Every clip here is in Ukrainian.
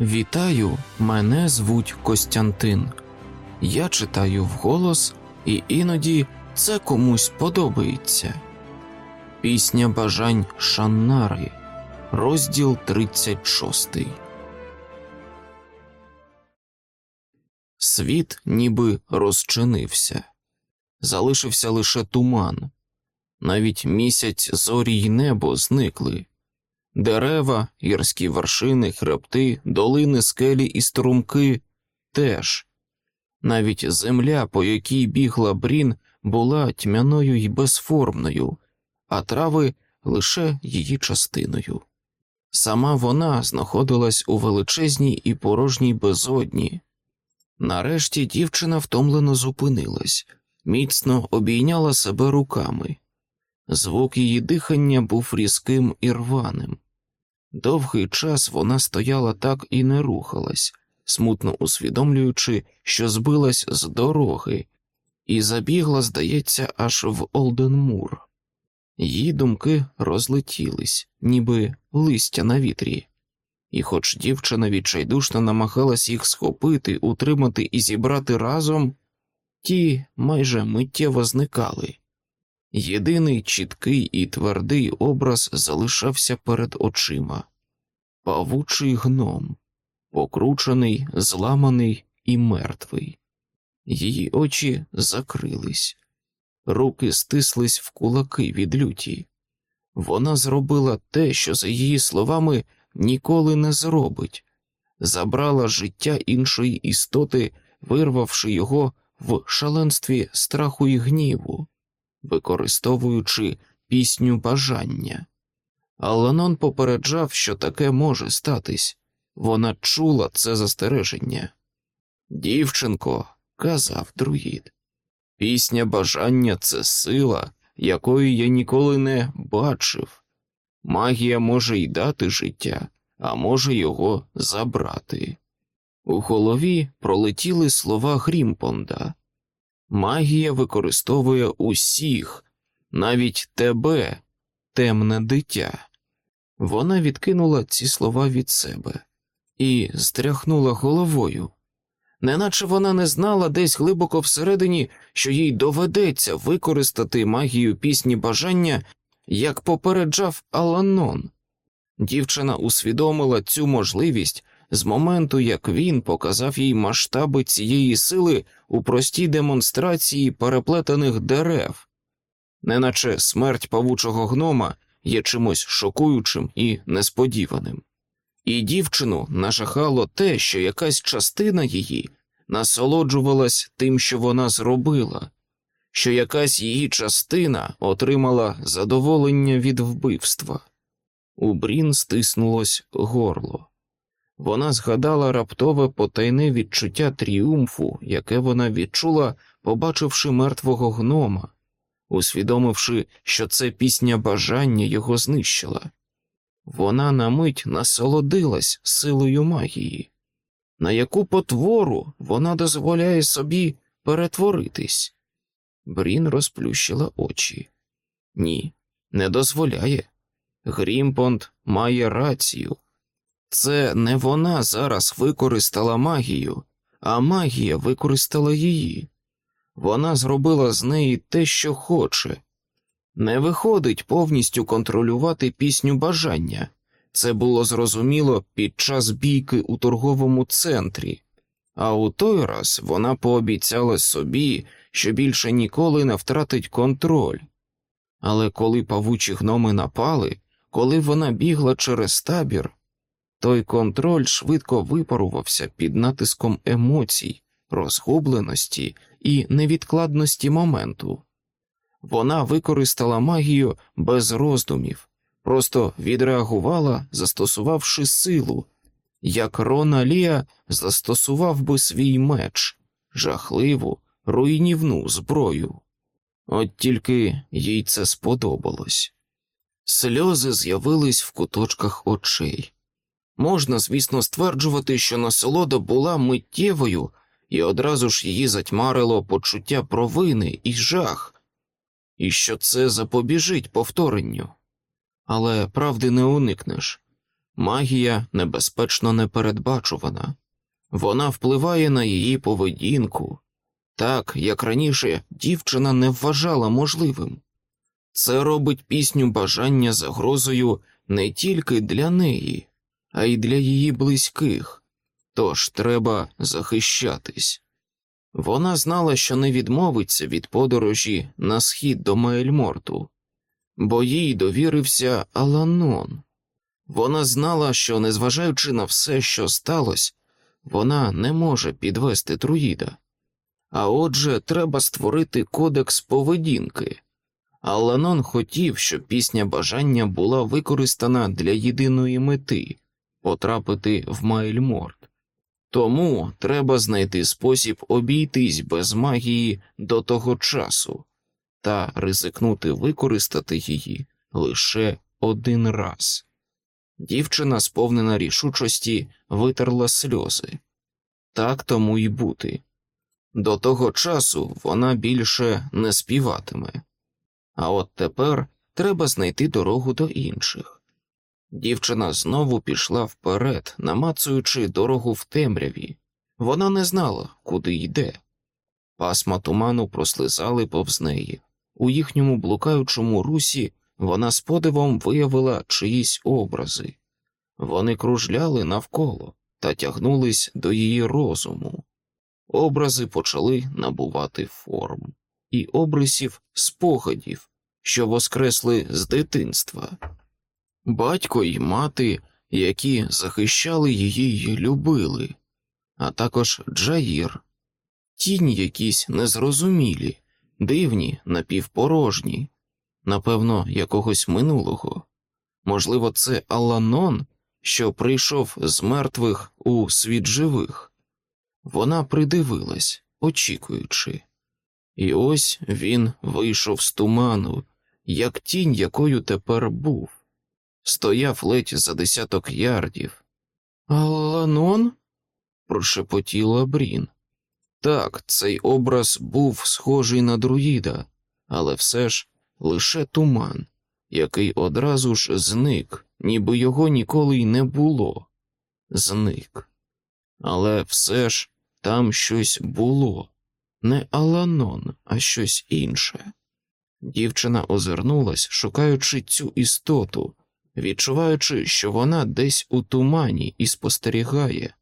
Вітаю, мене звуть Костянтин. Я читаю вголос, і іноді це комусь подобається. Пісня бажань Шаннари, розділ 36. Світ ніби розчинився, залишився лише туман. Навіть місяць зорі й небо зникли. Дерева, гірські вершини, хребти, долини, скелі і струмки теж. Навіть земля, по якій бігла брін, була тьмяною й безформною, а трави лише її частиною. Сама вона знаходилась у величезній і порожній безодні. Нарешті дівчина втомлено зупинилась, міцно обійняла себе руками. Звук її дихання був різким і рваним. Довгий час вона стояла так і не рухалась, смутно усвідомлюючи, що збилась з дороги, і забігла, здається, аж в Олденмур. Її думки розлетілись, ніби листя на вітрі, і, хоч дівчина відчайдушно намагалась їх схопити, утримати і зібрати разом, ті майже миттєво зникали. Єдиний чіткий і твердий образ залишався перед очима павучий гном, покручений, зламаний і мертвий. Її очі закрились, руки стислись в кулаки від люті. Вона зробила те, що, за її словами, ніколи не зробить забрала життя іншої істоти, вирвавши його в шаленстві страху і гніву використовуючи пісню бажання. Аланон попереджав, що таке може статись. Вона чула це застереження. Дівчинко, казав друїд, пісня бажання це сила, якої я ніколи не бачив. Магія може й дати життя, а може його забрати. У голові пролетіли слова Грімпонда. Магія використовує усіх, навіть тебе, темне дитя. Вона відкинула ці слова від себе і стряхнула головою, неначе вона не знала десь глибоко всередині, що їй доведеться використати магію пісні бажання, як попереджав Аланон. Дівчина усвідомила цю можливість з моменту, як він показав їй масштаби цієї сили у простій демонстрації переплетених дерев, неначе смерть павучого гнома є чимось шокуючим і несподіваним. І дівчину нажахало те, що якась частина її насолоджувалась тим, що вона зробила, що якась її частина отримала задоволення від вбивства. У Брін стиснулось горло. Вона згадала раптове потайне відчуття тріумфу, яке вона відчула, побачивши мертвого гнома, усвідомивши, що це пісня бажання його знищила. Вона на мить насолодилась силою магії, на яку потвору вона дозволяє собі перетворитись. Брін розплющила очі. Ні, не дозволяє. Грімпонд має рацію. Це не вона зараз використала магію, а магія використала її. Вона зробила з неї те, що хоче. Не виходить повністю контролювати пісню бажання. Це було зрозуміло під час бійки у торговому центрі, а у той раз вона пообіцяла собі, що більше ніколи не втратить контроль. Але коли павучі гноми напали, коли вона бігла через табір, той контроль швидко випарувався під натиском емоцій, розгубленості і невідкладності моменту. Вона використала магію без роздумів, просто відреагувала, застосувавши силу, як Рона Лія застосував би свій меч, жахливу, руйнівну зброю. От тільки їй це сподобалось. Сльози з'явились в куточках очей. Можна, звісно, стверджувати, що насолода була миттєвою, і одразу ж її затьмарило почуття провини і жах, і що це запобіжить повторенню. Але правди не уникнеш. Магія небезпечно непередбачувана, вона впливає на її поведінку, так як раніше дівчина не вважала можливим. Це робить пісню бажання загрозою не тільки для неї, а й для її близьких, тож треба захищатись. Вона знала, що не відмовиться від подорожі на схід до Маельморту, бо їй довірився Аланон. Вона знала, що, незважаючи на все, що сталося, вона не може підвести труїда. А отже, треба створити кодекс поведінки. Аланон хотів, щоб пісня бажання була використана для єдиної мети потрапити в Майльморт. Тому треба знайти спосіб обійтись без магії до того часу та ризикнути використати її лише один раз. Дівчина, сповнена рішучості, витерла сльози. Так тому й бути. До того часу вона більше не співатиме. А от тепер треба знайти дорогу до інших. Дівчина знову пішла вперед, намацуючи дорогу в темряві. Вона не знала, куди йде. Пасма туману прослизали повз неї. У їхньому блукаючому русі вона з подивом виявила чиїсь образи. Вони кружляли навколо та тягнулись до її розуму. Образи почали набувати форм і обрисів спогадів, що воскресли з дитинства. Батько й мати, які захищали її й любили, а також Джаїр, тіні якісь незрозумілі, дивні, напівпорожні, напевно, якогось минулого. Можливо, це Аланон, що прийшов з мертвих у світ живих. Вона придивилась, очікуючи. І ось він вийшов з туману, як тінь, якою тепер був, стояв ледь за десяток ярдів. Аланон? прошепотіла Брін. Так, цей образ був схожий на друїда, але все ж лише туман, який одразу ж зник, ніби його ніколи й не було. Зник. Але все ж там щось було не Аланон, а щось інше. Дівчина озирнулась, шукаючи цю істоту, відчуваючи, що вона десь у тумані і спостерігає.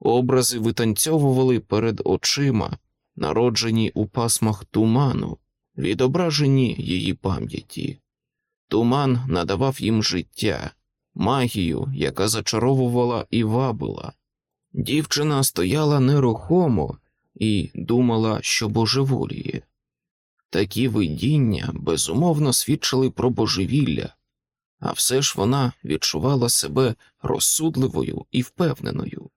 Образи витанцьовували перед очима, народжені у пасмах туману, відображені її пам'яті. Туман надавав їм життя, магію, яка зачаровувала і вабила. Дівчина стояла нерухомо і думала, що божеволіє. Такі видіння безумовно свідчили про божевілля, а все ж вона відчувала себе розсудливою і впевненою.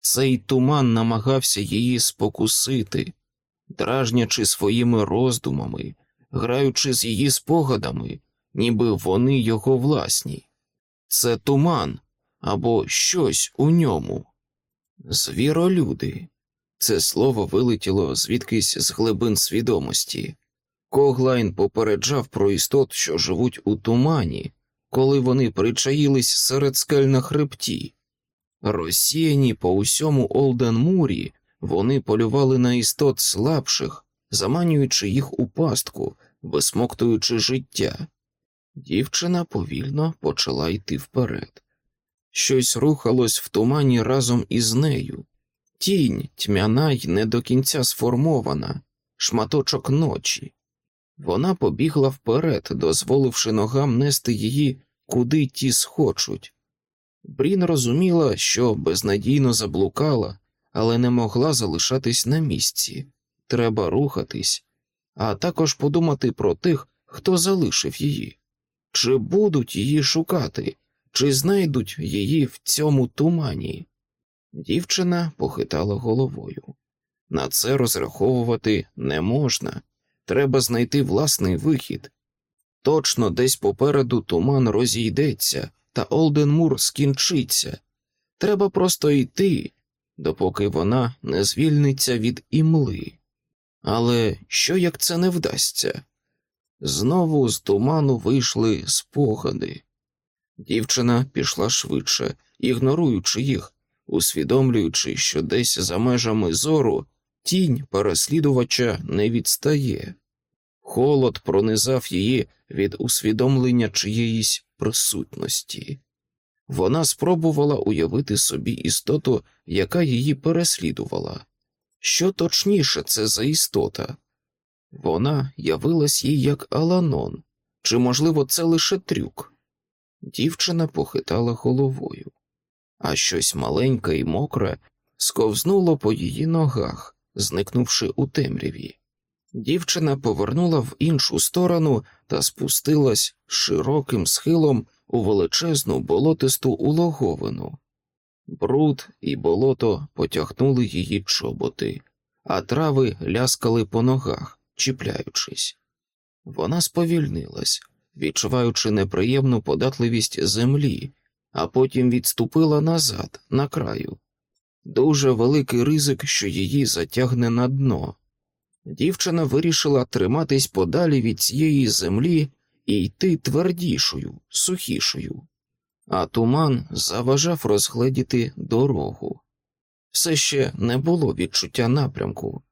Цей туман намагався її спокусити, дражнячи своїми роздумами, граючи з її спогадами, ніби вони його власні. Це туман або щось у ньому. Звіролюди. Це слово вилетіло звідкись з глибин свідомості. Коглайн попереджав про істот, що живуть у тумані, коли вони причаїлись серед скель на хребті. Розсіяні по усьому Олденмурі, вони полювали на істот слабших, заманюючи їх у пастку, висмоктуючи життя. Дівчина повільно почала йти вперед. Щось рухалось в тумані разом із нею. Тінь, тьмяна й не до кінця сформована, шматочок ночі. Вона побігла вперед, дозволивши ногам нести її, куди ті схочуть. Брін розуміла, що безнадійно заблукала, але не могла залишатись на місці. Треба рухатись, а також подумати про тих, хто залишив її. Чи будуть її шукати, чи знайдуть її в цьому тумані? Дівчина похитала головою. На це розраховувати не можна. Треба знайти власний вихід. Точно десь попереду туман розійдеться, та Олденмур скінчиться. Треба просто йти, допоки вона не звільниться від імли. Але що як це не вдасться? Знову з туману вийшли спогади. Дівчина пішла швидше, ігноруючи їх, усвідомлюючи, що десь за межами зору тінь переслідувача не відстає. Холод пронизав її від усвідомлення чиєїсь присутності. Вона спробувала уявити собі істоту, яка її переслідувала. Що точніше це за істота? Вона явилась їй як Аланон, чи, можливо, це лише трюк? Дівчина похитала головою, а щось маленьке і мокре сковзнуло по її ногах, зникнувши у темряві. Дівчина повернула в іншу сторону та спустилась широким схилом у величезну болотисту улоговину. Бруд і болото потягнули її чоботи, а трави ляскали по ногах, чіпляючись. Вона сповільнилась, відчуваючи неприємну податливість землі, а потім відступила назад, на краю. Дуже великий ризик, що її затягне на дно. Дівчина вирішила триматись подалі від цієї землі і йти твердішою, сухішою, а туман заважав розгледіти дорогу. Все ще не було відчуття напрямку.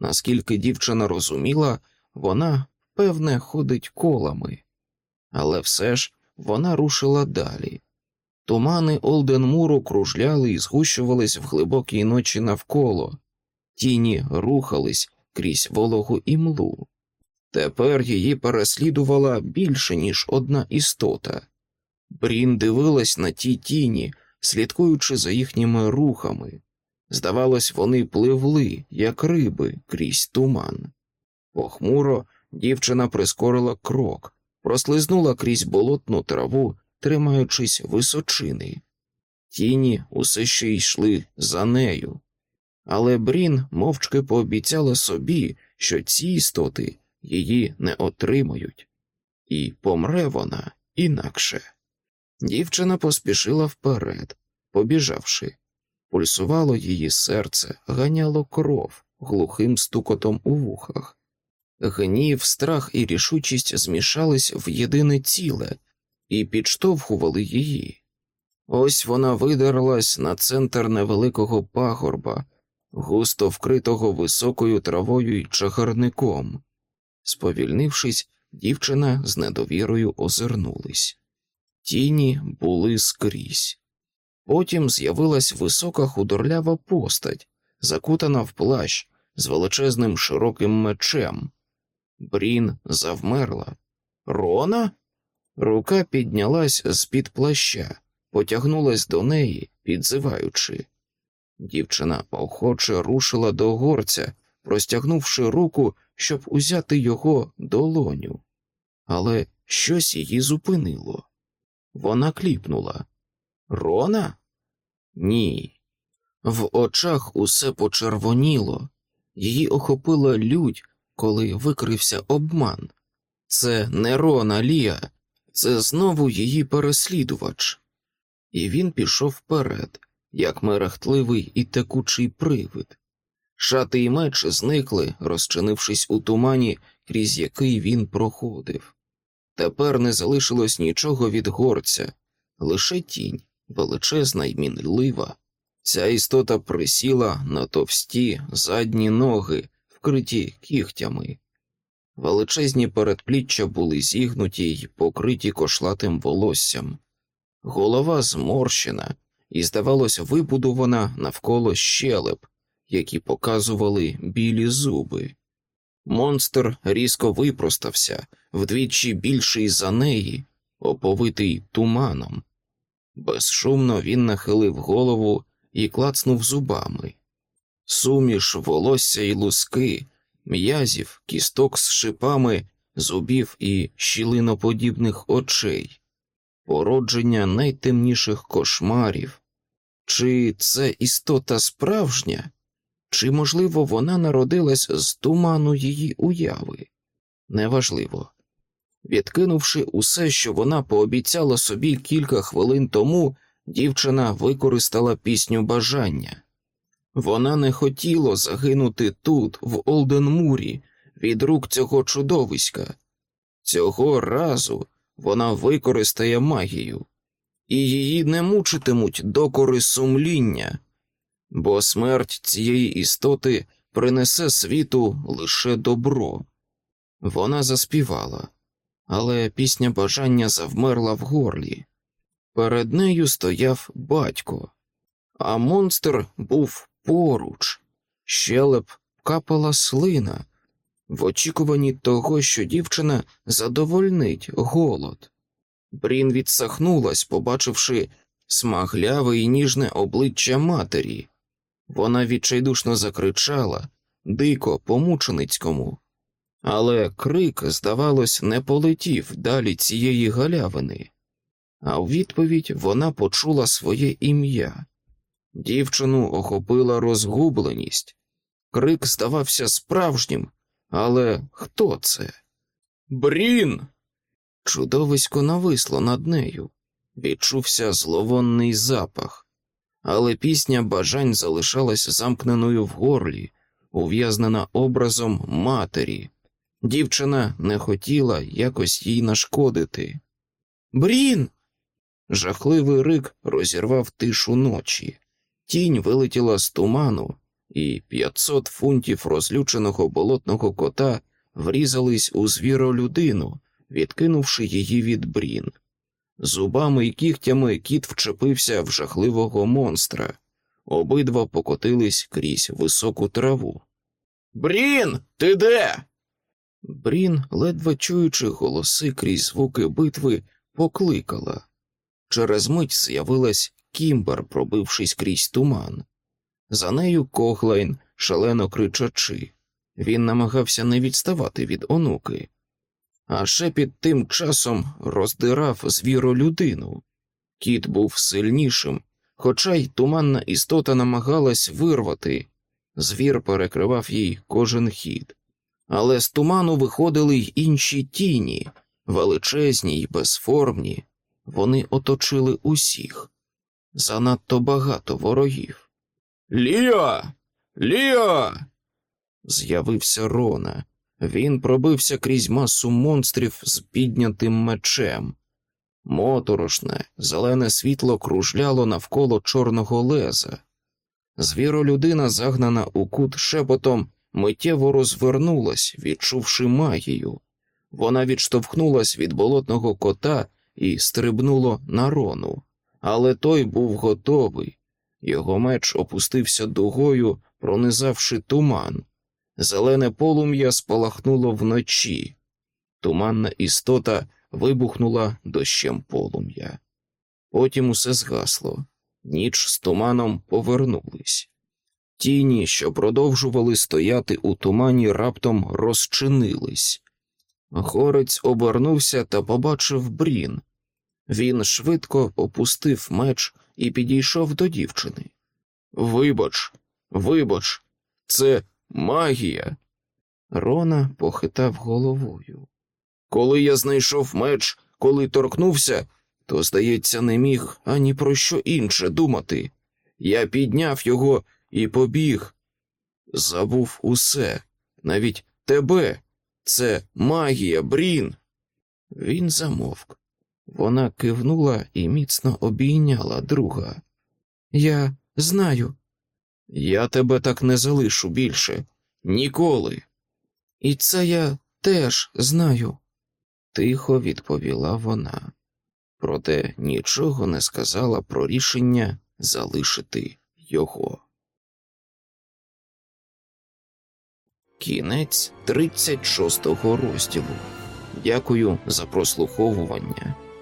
Наскільки дівчина розуміла, вона, певне, ходить колами, але все ж вона рушила далі. Тумани Олденмуру кружляли і згущувались в глибокій ночі навколо, тіні рухались крізь вологу і млу. Тепер її переслідувала більше, ніж одна істота. Брін дивилась на ті тіні, слідкуючи за їхніми рухами. Здавалось, вони пливли, як риби, крізь туман. Похмуро дівчина прискорила крок, прослизнула крізь болотну траву, тримаючись височини. Тіні усе ще йшли за нею. Але Брін мовчки пообіцяла собі, що ці істоти її не отримають, і помре вона інакше. Дівчина поспішила вперед, побіжавши, пульсувало її серце, ганяло кров глухим стукотом у вухах. Гнів, страх і рішучість змішались в єдине ціле і підштовхували її. Ось вона видерлась на центр невеликого пагорба, густо вкритого високою травою й чагарником. Сповільнившись, дівчина з недовірою озирнулись. Тіні були скрізь. Потім з'явилась висока худорлява постать, закутана в плащ з величезним широким мечем. Брін завмерла. Рона? Рука піднялась з під плаща, потягнулась до неї, підзиваючи. Дівчина охоче рушила до горця, простягнувши руку, щоб узяти його долоню. Але щось її зупинило. Вона кліпнула. Рона? Ні. В очах усе почервоніло, її охопила лють, коли викрився обман. Це не Рона Лія, це знову її переслідувач. І він пішов вперед, як мерехтливий і текучий привид. Шати і меч зникли, розчинившись у тумані, крізь який він проходив. Тепер не залишилось нічого від горця, лише тінь, величезна й мінлива. Ця істота присіла на товсті задні ноги, вкриті кігтями. Величезні передпліччя були зігнуті й покриті кошлатим волоссям, голова зморщена і, здавалось, вибудована навколо щелеп, які показували білі зуби. Монстр різко випростався, вдвічі більший за неї, оповитий туманом. Безшумно він нахилив голову і клацнув зубами. Суміш, волосся й луски, м'язів, кісток з шипами, зубів і щілиноподібних очей, породження найтемніших кошмарів. Чи це істота справжня? Чи, можливо, вона народилась з туману її уяви? Неважливо. Відкинувши усе, що вона пообіцяла собі кілька хвилин тому, дівчина використала пісню бажання. Вона не хотіла загинути тут, в Олденмурі, від рук цього чудовиська. Цього разу вона використає магію, і її не мучитимуть докори сумління, бо смерть цієї істоти принесе світу лише добро. Вона заспівала, але пісня бажання завмерла в горлі. Перед нею стояв батько, а монстр був поруч, щелеп капала слина, в очікуванні того, що дівчина задовольнить голод. Брін відсахнулась, побачивши смагляве і ніжне обличчя матері. Вона відчайдушно закричала, дико по-мученицькому. Але крик, здавалось, не полетів далі цієї галявини, а у відповідь вона почула своє ім'я. Дівчину охопила розгубленість. Крик здавався справжнім, але хто це? Брін. Чудовисько нависло над нею. Відчувся зловонний запах, але пісня бажань залишалась замкненою в горлі, ув'язнена образом матері. Дівчина не хотіла якось їй нашкодити. Брін. Жахливий рик розірвав тишу ночі. Тінь вилетіла з туману, і 500 фунтів розлюченого болотного кота врізались у звіролюдину, відкинувши її від брін. Зубами і кігтями кіт вчепився в жахливого монстра. Обидва покотились крізь високу траву. Брін, ти де? Брін, ледве чуючи голоси крізь звуки битви, покликала. Через мить з'явилась кімбер, пробившись крізь туман. За нею Коглайн, шалено кричачи. Він намагався не відставати від онуки, а шепіт тим часом роздирав звіру людину. Кіт був сильнішим, хоча й туманна істота намагалась вирвати. Звір перекривав їй кожен хід. Але з туману виходили й інші тіні, величезні й безформні. Вони оточили усіх. Занадто багато ворогів. Ліо! Ліо! З'явився Рона. Він пробився крізь масу монстрів з піднятим мечем. Моторошне, зелене світло кружляло навколо чорного леза. Звіролюдина, загнана у кут шепотом, миттєво розвернулась, відчувши магію. Вона відштовхнулась від болотного кота і стрибнуло на рону, але той був готовий. Його меч опустився дугою, пронизавши туман. Зелене полум'я спалахнуло вночі. Туманна істота вибухнула дощем полум'я. Потім усе згасло, ніч з туманом повернулись. Тіні, що продовжували стояти у тумані, раптом розчинились. Горець обернувся та побачив брін. Він швидко опустив меч і підійшов до дівчини. Вибач, вибач, це магія. Рона похитав головою. Коли я знайшов меч, коли торкнувся, то, здається, не міг ані про що інше думати. Я підняв його і побіг. Забув усе, навіть тебе. Це магія, Брін. Він замовк. Вона кивнула і міцно обійняла друга. Я знаю. Я тебе так не залишу більше. Ніколи. І це я теж знаю, тихо відповіла вона, проте нічого не сказала про рішення залишити його. Кінець 36 розділу. Дякую за прослуховування.